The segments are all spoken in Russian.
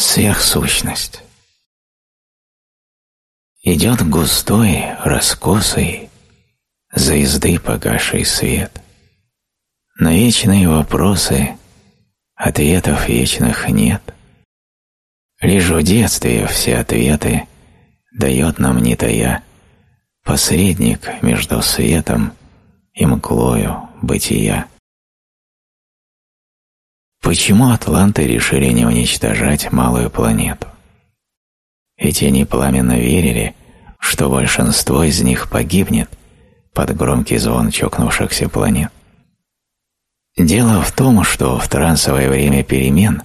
Сверхсущность Идет густой, раскосый, за езды погаший свет. На вечные вопросы ответов вечных нет. Лишь в детстве все ответы дает нам не тая посредник между светом и мглою бытия. Почему атланты решили не уничтожать малую планету? Ведь они пламенно верили, что большинство из них погибнет под громкий звон чокнувшихся планет. Дело в том, что в трансовое время перемен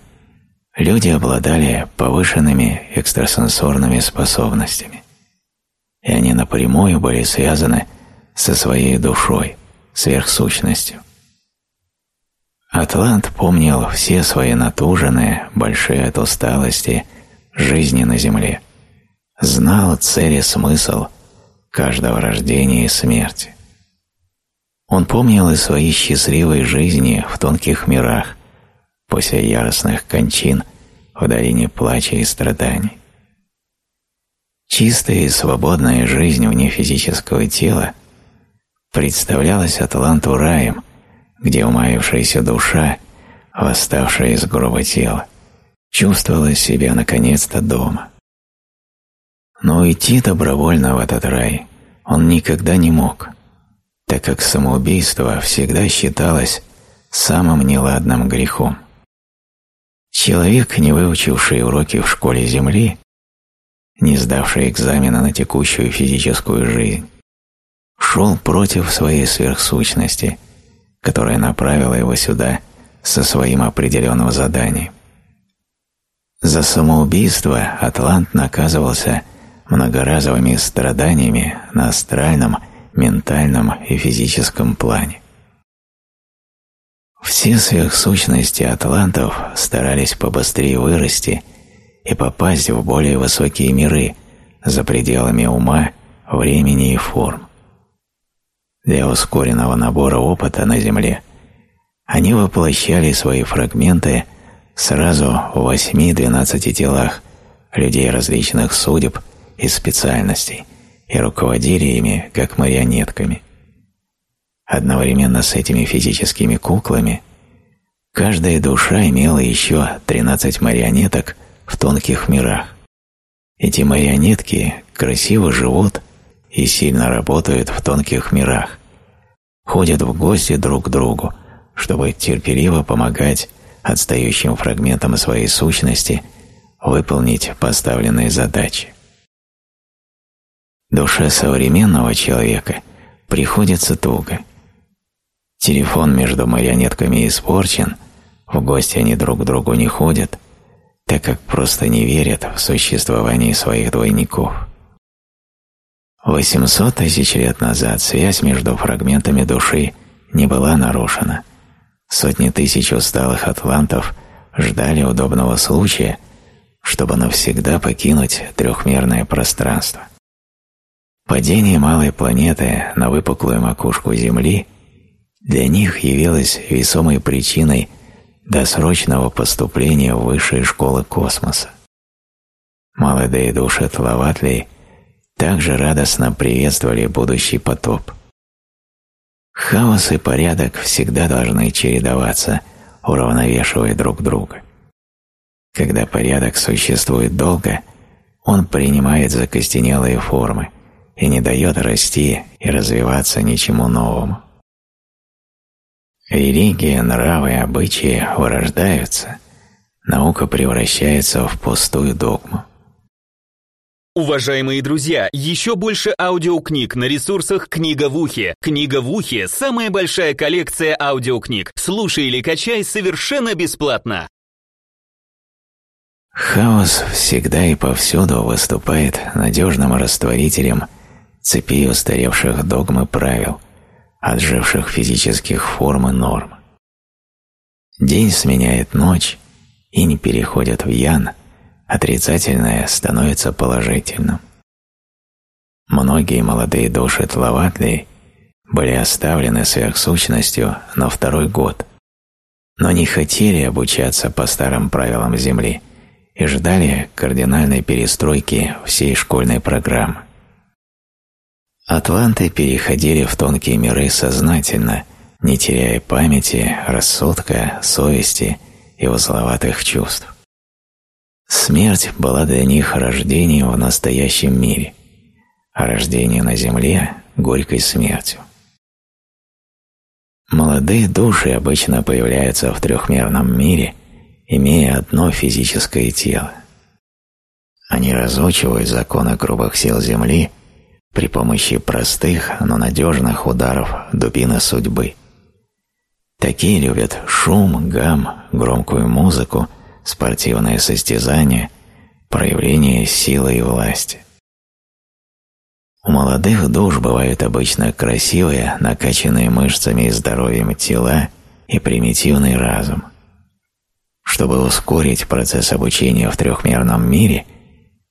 люди обладали повышенными экстрасенсорными способностями, и они напрямую были связаны со своей душой, сверхсущностью. Атлант помнил все свои натуженные, большие от усталости, жизни на земле, знал цель и смысл каждого рождения и смерти. Он помнил и свои счастливые жизни в тонких мирах, после яростных кончин в долине плача и страданий. Чистая и свободная жизнь вне физического тела представлялась Атланту раем, где умаившаяся душа, восставшая из гроба тела, чувствовала себя наконец-то дома. Но идти добровольно в этот рай он никогда не мог, так как самоубийство всегда считалось самым неладным грехом. Человек, не выучивший уроки в школе Земли, не сдавший экзамена на текущую физическую жизнь, шел против своей сверхсущности, которая направила его сюда со своим определенным заданием. За самоубийство Атлант наказывался многоразовыми страданиями на астральном, ментальном и физическом плане. Все сверхсущности атлантов старались побыстрее вырасти и попасть в более высокие миры за пределами ума, времени и форм. Для ускоренного набора опыта на Земле они воплощали свои фрагменты сразу в восьми-двенадцати телах людей различных судеб и специальностей и руководили ими как марионетками. Одновременно с этими физическими куклами каждая душа имела еще 13 марионеток в тонких мирах. Эти марионетки красиво живут и сильно работают в тонких мирах, ходят в гости друг к другу, чтобы терпеливо помогать отстающим фрагментам своей сущности выполнить поставленные задачи. Душе современного человека приходится туго. Телефон между марионетками испорчен, в гости они друг к другу не ходят, так как просто не верят в существование своих двойников. 800 тысяч лет назад связь между фрагментами души не была нарушена – Сотни тысяч усталых атлантов ждали удобного случая, чтобы навсегда покинуть трехмерное пространство. Падение малой планеты на выпуклую макушку Земли для них явилось весомой причиной досрочного поступления в высшие школы космоса. Молодые души Тлаватлей также радостно приветствовали будущий потоп – Хаос и порядок всегда должны чередоваться, уравновешивая друг друга. Когда порядок существует долго, он принимает закостенелые формы и не дает расти и развиваться ничему новому. Религия, нравы и обычаи вырождаются, наука превращается в пустую догму. Уважаемые друзья, еще больше аудиокниг на ресурсах «Книга в ухе». «Книга в ухе» — самая большая коллекция аудиокниг. Слушай или качай совершенно бесплатно. Хаос всегда и повсюду выступает надежным растворителем цепи устаревших догм и правил, отживших физических форм и норм. День сменяет ночь, и не переходят в ян — отрицательное становится положительным. Многие молодые души Тлаватли были оставлены сверхсущностью на второй год, но не хотели обучаться по старым правилам Земли и ждали кардинальной перестройки всей школьной программы. Атланты переходили в тонкие миры сознательно, не теряя памяти, рассудка, совести и узловатых чувств. Смерть была для них рождением в настоящем мире, а рождение на земле – горькой смертью. Молодые души обычно появляются в трехмерном мире, имея одно физическое тело. Они разучивают законы грубых сил Земли при помощи простых, но надежных ударов дубины судьбы. Такие любят шум, гам, громкую музыку, спортивное состязание, проявление силы и власти. У молодых душ бывают обычно красивые, накачанные мышцами и здоровьем тела и примитивный разум. Чтобы ускорить процесс обучения в трехмерном мире,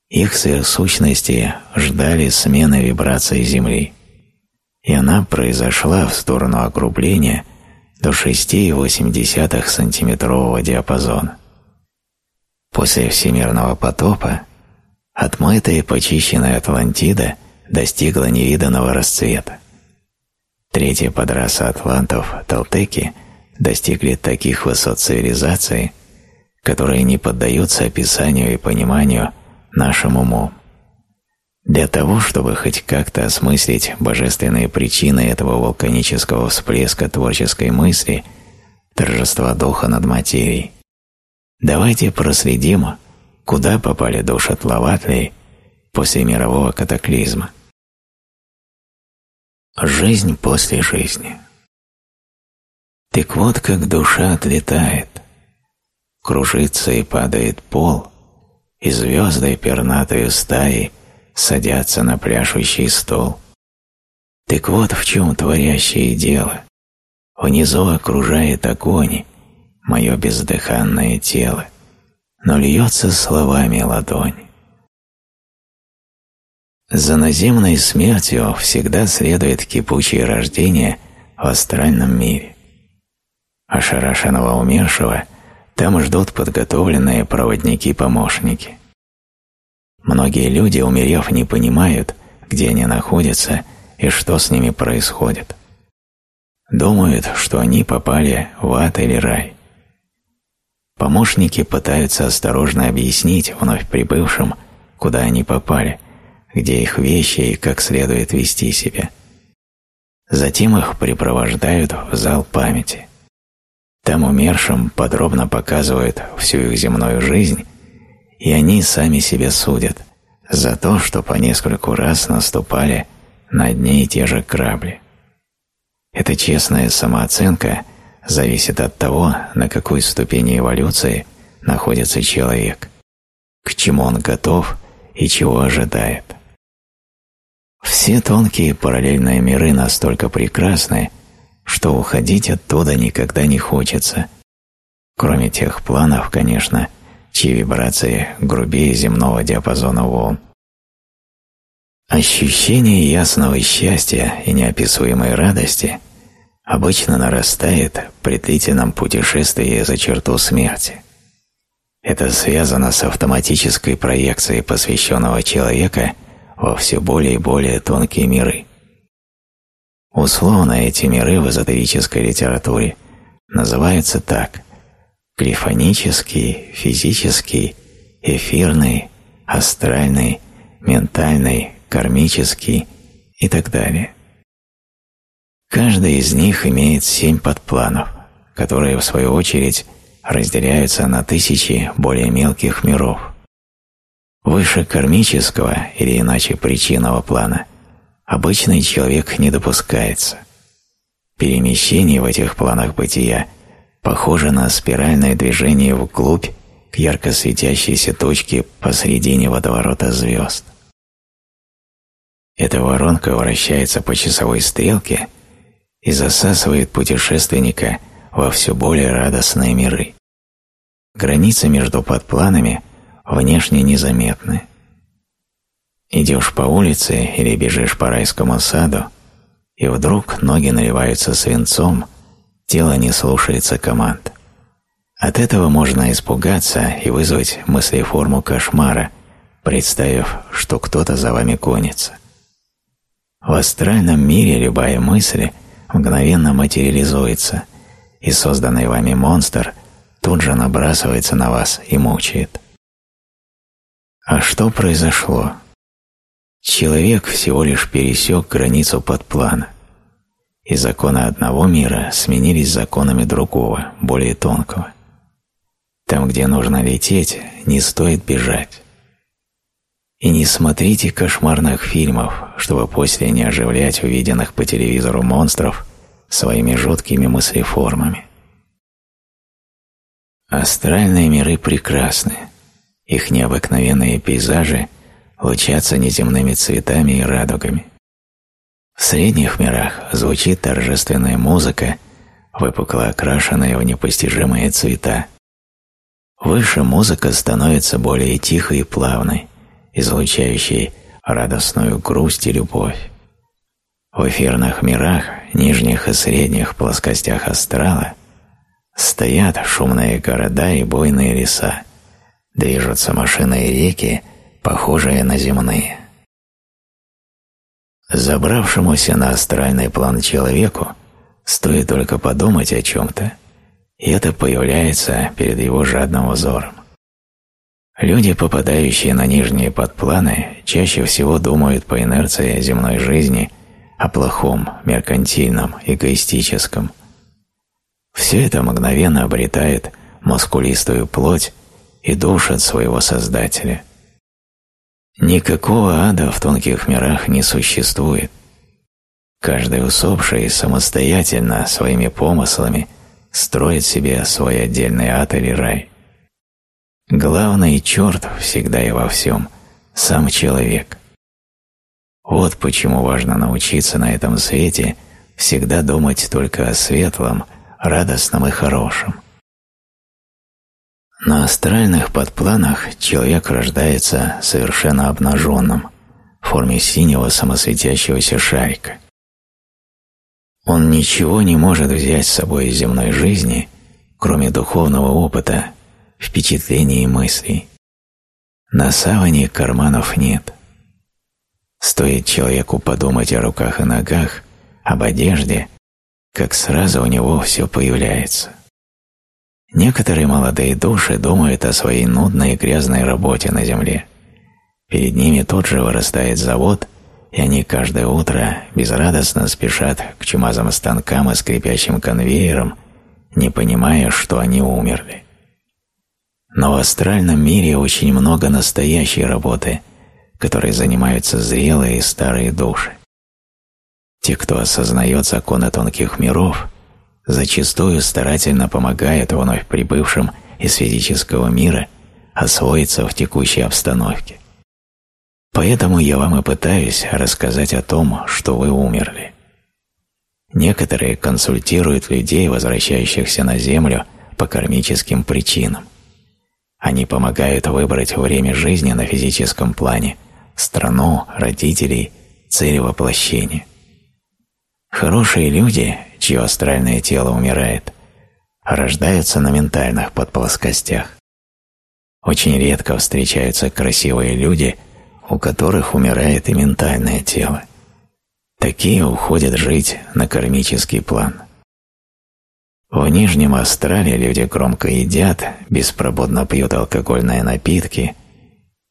их сверхсущности ждали смены вибраций Земли, и она произошла в сторону округления до 6,8 сантиметрового диапазона. После всемирного потопа отмытая и почищенная Атлантида достигла невиданного расцвета. Третья подраса атлантов, Талтеки, достигли таких высот цивилизации, которые не поддаются описанию и пониманию нашим умом. Для того, чтобы хоть как-то осмыслить божественные причины этого вулканического всплеска творческой мысли, торжества духа над материей, давайте проследим, куда попали души Тлаватлей после мирового катаклизма. Жизнь после жизни. Так вот, как душа отлетает, кружится и падает пол, и звезды пернатые стаи – садятся на пляшущий стол. Так вот в чем творящее дело. Внизу окружает огонь, мое бездыханное тело, но льется словами ладонь. За наземной смертью всегда следует кипучее рождение в астральном мире. Ошарашенного умершего там ждут подготовленные проводники-помощники. Многие люди, умерев, не понимают, где они находятся и что с ними происходит. Думают, что они попали в ад или рай. Помощники пытаются осторожно объяснить вновь прибывшим, куда они попали, где их вещи и как следует вести себя. Затем их припровождают в зал памяти. Там умершим подробно показывают всю их земную жизнь и они сами себя судят за то, что по нескольку раз наступали на одни и те же грабли. Эта честная самооценка зависит от того, на какой ступени эволюции находится человек, к чему он готов и чего ожидает. Все тонкие параллельные миры настолько прекрасны, что уходить оттуда никогда не хочется, кроме тех планов, конечно, чьи вибрации грубее земного диапазона волн. Ощущение ясного счастья и неописуемой радости обычно нарастает при длительном путешествии за черту смерти. Это связано с автоматической проекцией посвященного человека во все более и более тонкие миры. Условно эти миры в эзотерической литературе называются так – Грифонический, физический, эфирный, астральный, ментальный, кармический и так далее. Каждый из них имеет семь подпланов, которые, в свою очередь, разделяются на тысячи более мелких миров. Выше кармического или иначе причинного плана обычный человек не допускается. Перемещение в этих планах бытия – похоже на спиральное движение вглубь к ярко светящейся точке посредине водоворота звезд. Эта воронка вращается по часовой стрелке и засасывает путешественника во все более радостные миры. Границы между подпланами внешне незаметны. Идешь по улице или бежишь по райскому саду, и вдруг ноги наливаются свинцом, Тело не слушается команд. От этого можно испугаться и вызвать мыслеформу кошмара, представив, что кто-то за вами гонится. В астральном мире любая мысль мгновенно материализуется, и созданный вами монстр тут же набрасывается на вас и мучает. А что произошло? Человек всего лишь пересек границу подплана, и законы одного мира сменились законами другого, более тонкого. Там, где нужно лететь, не стоит бежать. И не смотрите кошмарных фильмов, чтобы после не оживлять увиденных по телевизору монстров своими жуткими мыслеформами. Астральные миры прекрасны. Их необыкновенные пейзажи лучатся неземными цветами и радугами. В средних мирах звучит торжественная музыка, выпукло окрашенная в непостижимые цвета. Выше музыка становится более тихой и плавной, излучающей радостную грусть и любовь. В эфирных мирах, нижних и средних плоскостях астрала стоят шумные города и буйные леса, движутся машины и реки, похожие на земные. Забравшемуся на астральный план человеку стоит только подумать о чем-то, и это появляется перед его жадным взором. Люди, попадающие на нижние подпланы, чаще всего думают по инерции земной жизни о плохом, меркантильном, эгоистическом. Все это мгновенно обретает мускулистую плоть и душит своего Создателя. Никакого ада в тонких мирах не существует. Каждый усопший самостоятельно, своими помыслами, строит себе свой отдельный ад или рай. Главный черт всегда и во всем – сам человек. Вот почему важно научиться на этом свете всегда думать только о светлом, радостном и хорошем. На астральных подпланах человек рождается совершенно обнаженным, в форме синего самосветящегося шарика. Он ничего не может взять с собой из земной жизни, кроме духовного опыта впечатлений и мыслей. На саване карманов нет. Стоит человеку подумать о руках и ногах, об одежде, как сразу у него все появляется. Некоторые молодые души думают о своей нудной и грязной работе на земле. Перед ними тут же вырастает завод, и они каждое утро безрадостно спешат к чумазым станкам и скрипящим конвейерам, не понимая, что они умерли. Но в астральном мире очень много настоящей работы, которой занимаются зрелые и старые души. Те, кто осознает законы тонких миров, зачастую старательно помогают вновь прибывшим из физического мира освоиться в текущей обстановке. Поэтому я вам и пытаюсь рассказать о том, что вы умерли. Некоторые консультируют людей, возвращающихся на Землю по кармическим причинам. Они помогают выбрать время жизни на физическом плане, страну, родителей, цель воплощения. Хорошие люди, чье астральное тело умирает, рождаются на ментальных подплоскостях. Очень редко встречаются красивые люди, у которых умирает и ментальное тело. Такие уходят жить на кармический план. В нижнем астрале люди громко едят, беспробудно пьют алкогольные напитки,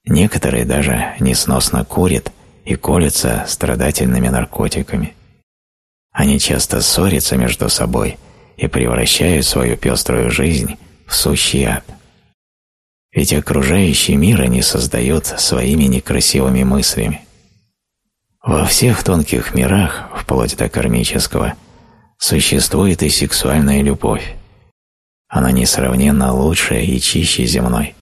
некоторые даже несносно курят и колются страдательными наркотиками. Они часто ссорятся между собой и превращают свою пеструю жизнь в сущий ад. Ведь окружающий мир они создают своими некрасивыми мыслями. Во всех тонких мирах, вплоть до кармического – существует и сексуальная любовь. Она несравненно лучше и чище земной,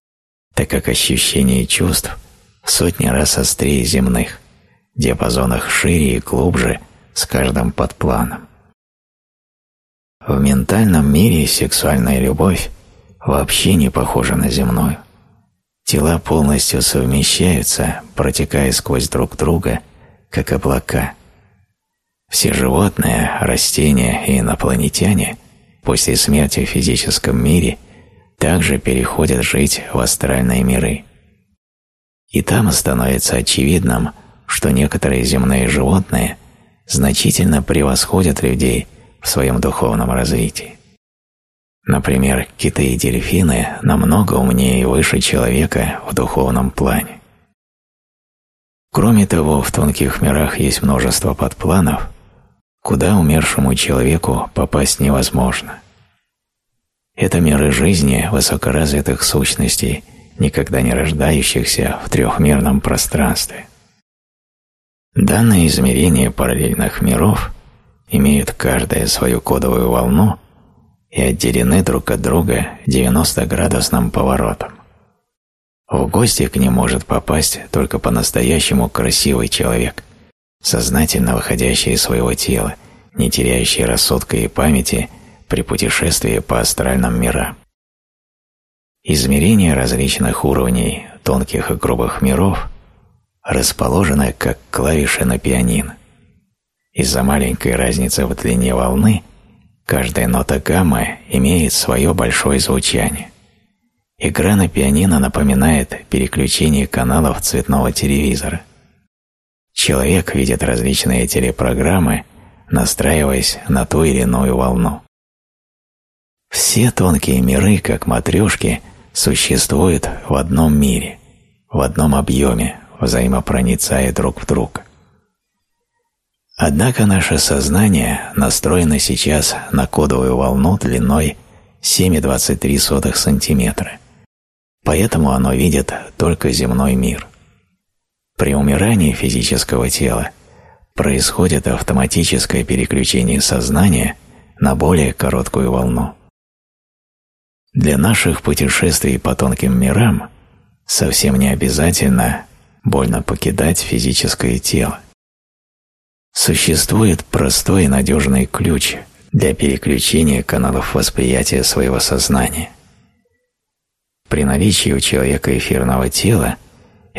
так как ощущение чувств в сотни раз острее земных, диапазонах шире и глубже с каждым подпланом. В ментальном мире сексуальная любовь вообще не похожа на земную. Тела полностью совмещаются, протекая сквозь друг друга, как облака – все животные, растения и инопланетяне после смерти в физическом мире также переходят жить в астральные миры. И там становится очевидным, что некоторые земные животные значительно превосходят людей в своем духовном развитии. Например, киты и дельфины намного умнее и выше человека в духовном плане. Кроме того, в тонких мирах есть множество подпланов, куда умершему человеку попасть невозможно. Это миры жизни высокоразвитых сущностей, никогда не рождающихся в трехмерном пространстве. Данные измерения параллельных миров имеют каждая свою кодовую волну и отделены друг от друга 90-градусным поворотом. В гости к ним может попасть только по-настоящему красивый человек, сознательно выходящий из своего тела, не теряющий рассудка и памяти при путешествии по астральным мирам. Измерение различных уровней тонких и грубых миров расположено как клавиши на пианино. Из-за маленькой разницы в длине волны каждая нота гаммы имеет свое большое звучание – Игра на пианино напоминает переключение каналов цветного телевизора. Человек видит различные телепрограммы, настраиваясь на ту или иную волну. Все тонкие миры, как матрешки, существуют в одном мире, в одном объеме, взаимопроницая друг в друга. Однако наше сознание настроено сейчас на кодовую волну длиной 7,23 сантиметра поэтому оно видит только земной мир. При умирании физического тела происходит автоматическое переключение сознания на более короткую волну. Для наших путешествий по тонким мирам совсем не обязательно больно покидать физическое тело. Существует простой и надежный ключ для переключения каналов восприятия своего сознания – при наличии у человека эфирного тела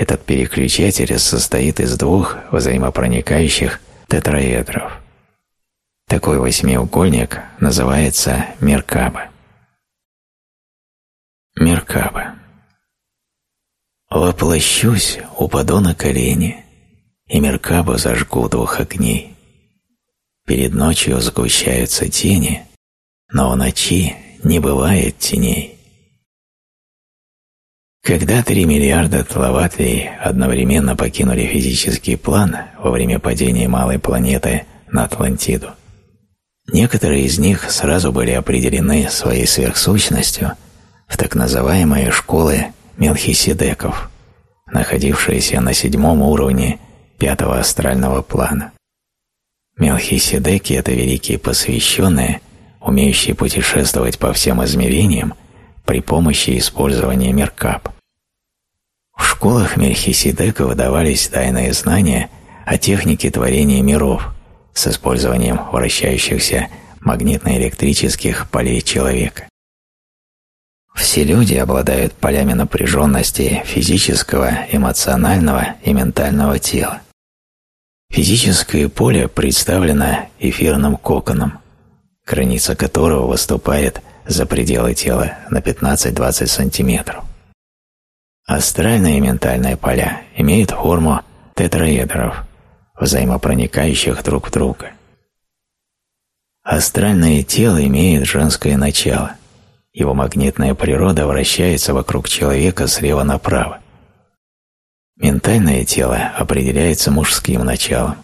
этот переключатель состоит из двух взаимопроникающих тетраэдров. Такой восьмиугольник называется Меркаба. Меркаба. Воплощусь, упаду на колени, и Меркабу зажгу двух огней. Перед ночью сгущаются тени, но в ночи не бывает теней. Когда 3 миллиарда тловатлей одновременно покинули физический план во время падения малой планеты на Атлантиду, некоторые из них сразу были определены своей сверхсущностью в так называемые школы Мелхиседеков, находившиеся на седьмом уровне пятого астрального плана. Мелхиседеки – это великие посвященные, умеющие путешествовать по всем измерениям при помощи использования Меркап. В школах Мельхиседека выдавались тайные знания о технике творения миров с использованием вращающихся магнитно-электрических полей человека. Все люди обладают полями напряженности физического, эмоционального и ментального тела. Физическое поле представлено эфирным коконом, граница которого выступает за пределы тела на 15-20 см. Астральные и ментальные поля имеют форму тетраэдров, взаимопроникающих друг в друга. Астральное тело имеет женское начало. Его магнитная природа вращается вокруг человека слева направо. Ментальное тело определяется мужским началом.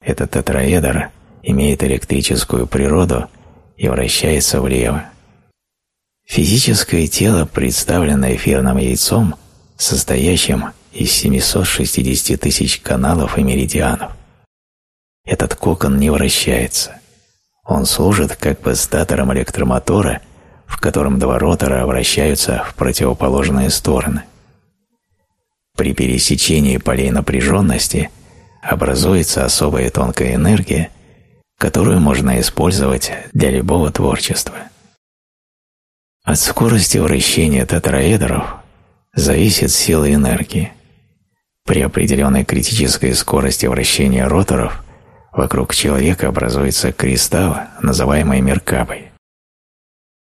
Этот тетраэдр имеет электрическую природу – и вращается влево. Физическое тело представлено эфирным яйцом, состоящим из 760 тысяч каналов и меридианов. Этот кокон не вращается. Он служит как бы статором электромотора, в котором два ротора вращаются в противоположные стороны. При пересечении полей напряженности образуется особая тонкая энергия – которую можно использовать для любого творчества. От скорости вращения тетраэдров зависит сила энергии. При определенной критической скорости вращения роторов вокруг человека образуется кристалл, называемый меркабой.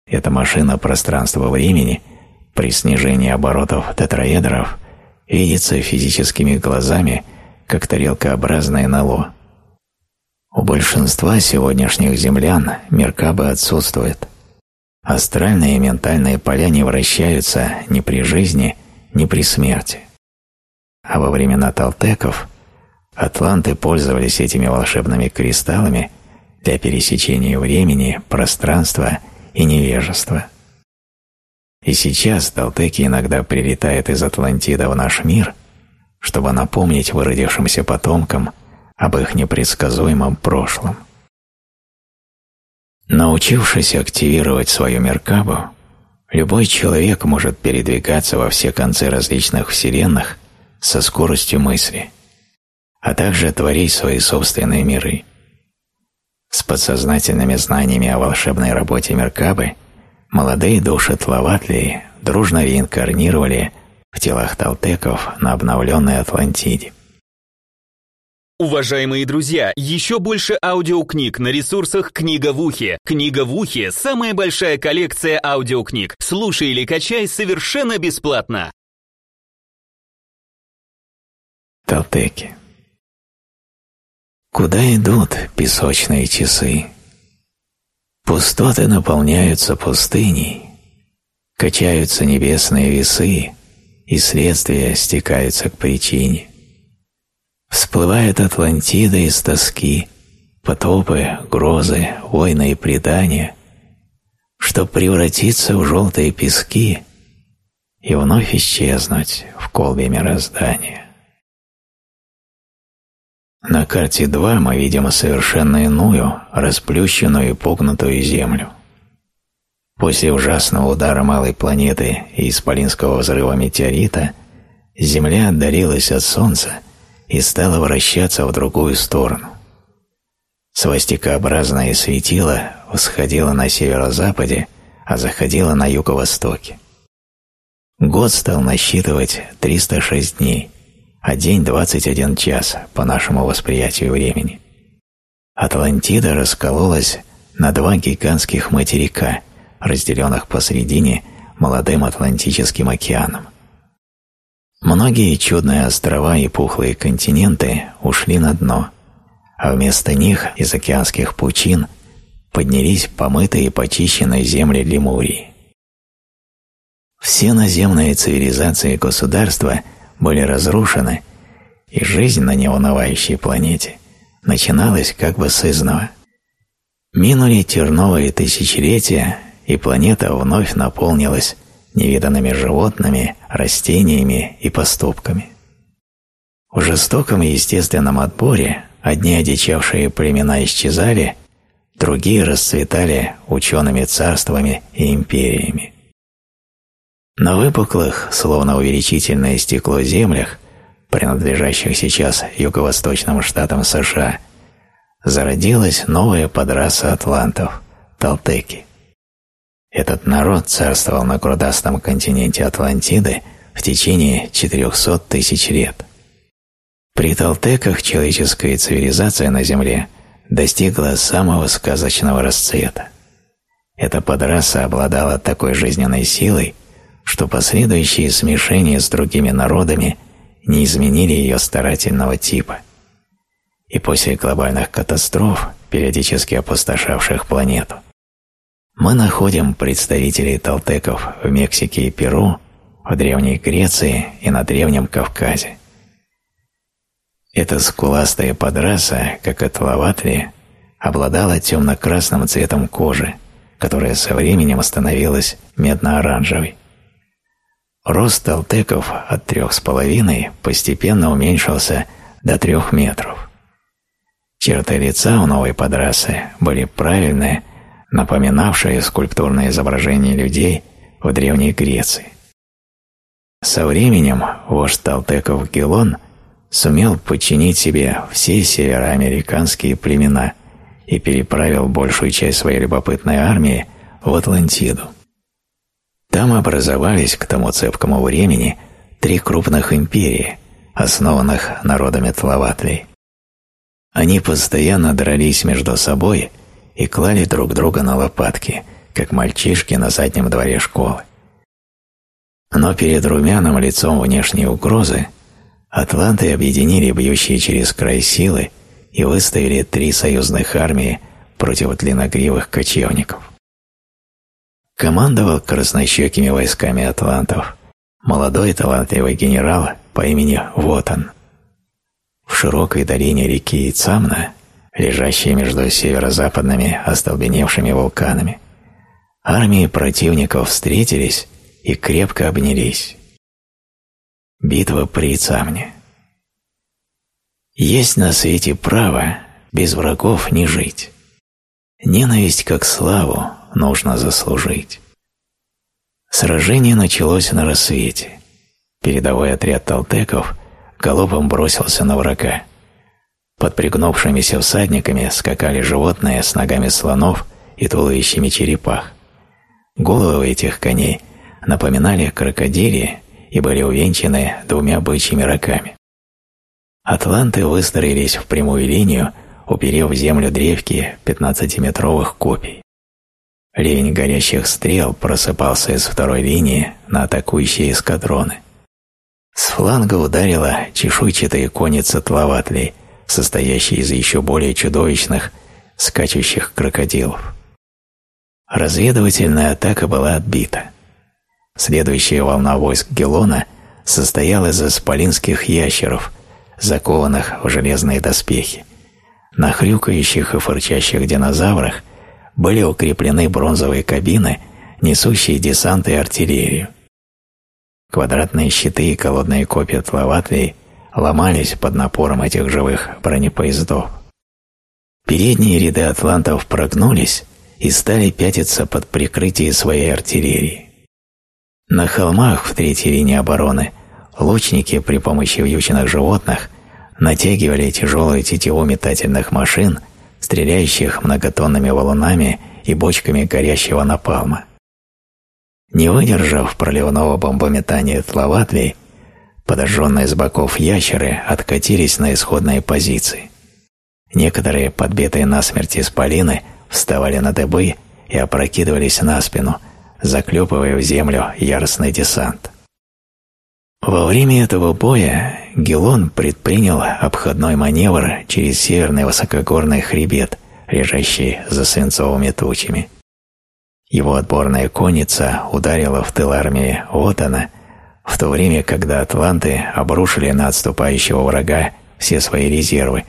эта машина пространства-времени при снижении оборотов тетраэдров видится физическими глазами как тарелкообразное нало. У большинства сегодняшних землян Меркабы отсутствует. Астральные и ментальные поля не вращаются ни при жизни, ни при смерти. А во времена Талтеков атланты пользовались этими волшебными кристаллами для пересечения времени, пространства и невежества. И сейчас Талтеки иногда прилетают из Атлантида в наш мир, чтобы напомнить выродившимся потомкам об их непредсказуемом прошлом. Научившись активировать свою Меркабу, любой человек может передвигаться во все концы различных вселенных со скоростью мысли, а также творить свои собственные миры. С подсознательными знаниями о волшебной работе Меркабы молодые души Тлаватлии дружно реинкарнировали в телах талтеков на обновленной Атлантиде. Уважаемые друзья, еще больше аудиокниг на ресурсах «Книга в ухе». «Книга в ухе» — самая большая коллекция аудиокниг. Слушай или качай совершенно бесплатно. Талтеки Куда идут песочные часы? Пустоты наполняются пустыней, Качаются небесные весы, И следствия стекаются к причине. Всплывает Атлантида из тоски, Потопы, грозы, войны и предания, Чтоб превратиться в желтые пески И вновь исчезнуть в колбе мироздания. На карте 2 мы видим совершенно иную, расплющенную и погнутую Землю. После ужасного удара малой планеты и исполинского взрыва метеорита Земля отдалилась от Солнца и стала вращаться в другую сторону. Свастикообразное светило восходило на северо-западе, а заходило на юго-востоке. Год стал насчитывать 306 дней а день 21 час по нашему восприятию времени. Атлантида раскололась на два гигантских материка, разделенных посредине молодым Атлантическим океаном. Многие чудные острова и пухлые континенты ушли на дно, а вместо них из океанских пучин поднялись помытые и почищенные земли Лемурии. Все наземные цивилизации и государства – были разрушены, и жизнь на неунывающей планете начиналась как бы с изного. Минули терновые тысячелетия, и планета вновь наполнилась невиданными животными, растениями и поступками. В жестоком естественном отборе одни одичавшие племена исчезали, другие расцветали учеными царствами и империями. На выпуклых, словно увеличительное стекло землях, принадлежащих сейчас юго-восточным штатам США, зародилась новая подраса атлантов – Талтеки. Этот народ царствовал на грудастом континенте Атлантиды в течение 400 тысяч лет. При Талтеках человеческая цивилизация на Земле достигла самого сказочного расцвета. Эта подраса обладала такой жизненной силой, что последующие смешения с другими народами не изменили ее старательного типа. И после глобальных катастроф, периодически опустошавших планету, мы находим представителей толтеков в Мексике и Перу, в Древней Греции и на Древнем Кавказе. Эта скуластая подраса, как и Тлаватли, обладала темно-красным цветом кожи, которая со временем становилась медно-оранжевой. Рост алтеков от трех с половиной постепенно уменьшился до трех метров. Черты лица у новой подрасы были правильные, напоминавшие скульптурное изображение людей в Древней Греции. Со временем вождь Талтеков Гелон сумел подчинить себе все североамериканские племена и переправил большую часть своей любопытной армии в Атлантиду. Там образовались к тому цепкому времени три крупных империи, основанных народами Тлаватлей. Они постоянно дрались между собой и клали друг друга на лопатки, как мальчишки на заднем дворе школы. Но перед румяным лицом внешней угрозы атланты объединили бьющие через край силы и выставили три союзных армии против длинногривых кочевников. Командовал краснощекими войсками атлантов молодой талантливый генерал по имени Вотан. В широкой долине реки Ицамна, лежащей между северо-западными остолбеневшими вулканами, армии противников встретились и крепко обнялись. Битва при Ицамне. Есть на свете право без врагов не жить. Ненависть как славу нужно заслужить. Сражение началось на рассвете. Передовой отряд талтеков галопом бросился на врага. Под пригнувшимися всадниками скакали животные с ногами слонов и туловищами черепах. Головы этих коней напоминали крокодилии и были увенчаны двумя бычьими рогами. Атланты выстроились в прямую линию, уперев в землю древки пятнадцатиметровых копий. Ливень горящих стрел просыпался из второй линии на атакующие эскадроны. С фланга ударила чешуйчатая конница тловатлей, состоящая из еще более чудовищных, скачущих крокодилов. Разведывательная атака была отбита. Следующая волна войск Гелона состояла из исполинских ящеров – закованных в железные доспехи. На хрюкающих и фырчащих динозаврах были укреплены бронзовые кабины, несущие десант и артиллерию. Квадратные щиты и колодные копья тловатлей ломались под напором этих живых бронепоездов. Передние ряды атлантов прогнулись и стали пятиться под прикрытие своей артиллерии. На холмах в третьей линии обороны – Лучники при помощи вьючных животных натягивали тяжелую тетиву метательных машин, стреляющих многотонными валунами и бочками горящего напалма. Не выдержав проливного бомбометания тловатлей, подожженные с боков ящеры откатились на исходные позиции. Некоторые, подбитые насмерть исполины, вставали на дыбы и опрокидывались на спину, заклепывая в землю яростный десант. Во время этого боя Гелон предпринял обходной маневр через северный высокогорный хребет, лежащий за свинцовыми тучами. Его отборная конница ударила в тыл армии Отана, в то время, когда атланты обрушили на отступающего врага все свои резервы,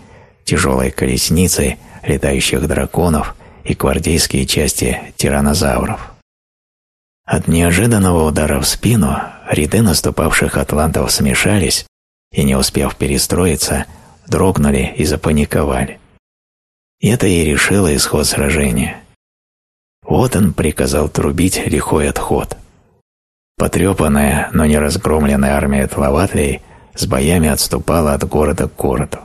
тяжелые колесницы, летающих драконов и гвардейские части тиранозавров. От неожиданного удара в спину ряды наступавших атлантов смешались и, не успев перестроиться, дрогнули и запаниковали. Это и решило исход сражения. Вот он приказал трубить лихой отход. Потрепанная, но не разгромленная армия Тлаватлей с боями отступала от города к городу.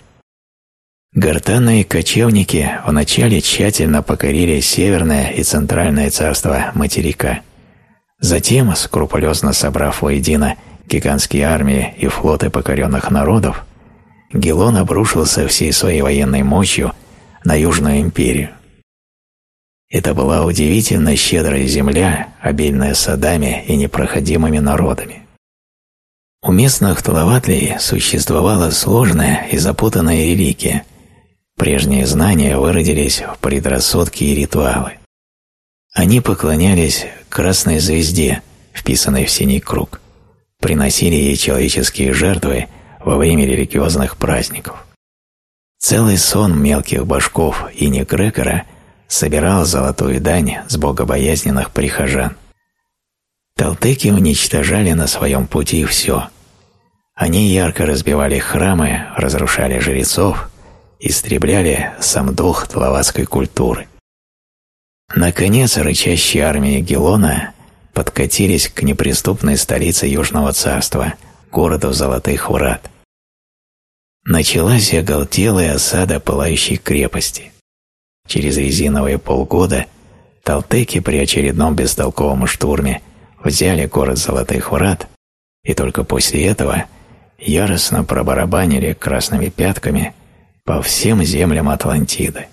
Гортанные кочевники вначале тщательно покорили северное и центральное царство материка – Затем, скрупулезно собрав воедино гигантские армии и флоты покоренных народов, Гелон обрушился всей своей военной мощью на Южную империю. Это была удивительно щедрая земля, обильная садами и непроходимыми народами. У местных Талаватлей существовала сложная и запутанная религия. Прежние знания выродились в предрассудки и ритуалы. Они поклонялись красной звезде, вписанной в синий круг, приносили ей человеческие жертвы во время религиозных праздников. Целый сон мелких башков и Грегора собирал золотую дань с богобоязненных прихожан. Талтеки уничтожали на своем пути все. Они ярко разбивали храмы, разрушали жрецов, истребляли сам дух тлаватской культуры. Наконец, рычащие армии Гелона подкатились к неприступной столице Южного царства, городу Золотых Врат. Началась оголтелая осада пылающей крепости. Через резиновые полгода Талтеки при очередном бестолковом штурме взяли город Золотых Врат и только после этого яростно пробарабанили красными пятками по всем землям Атлантиды.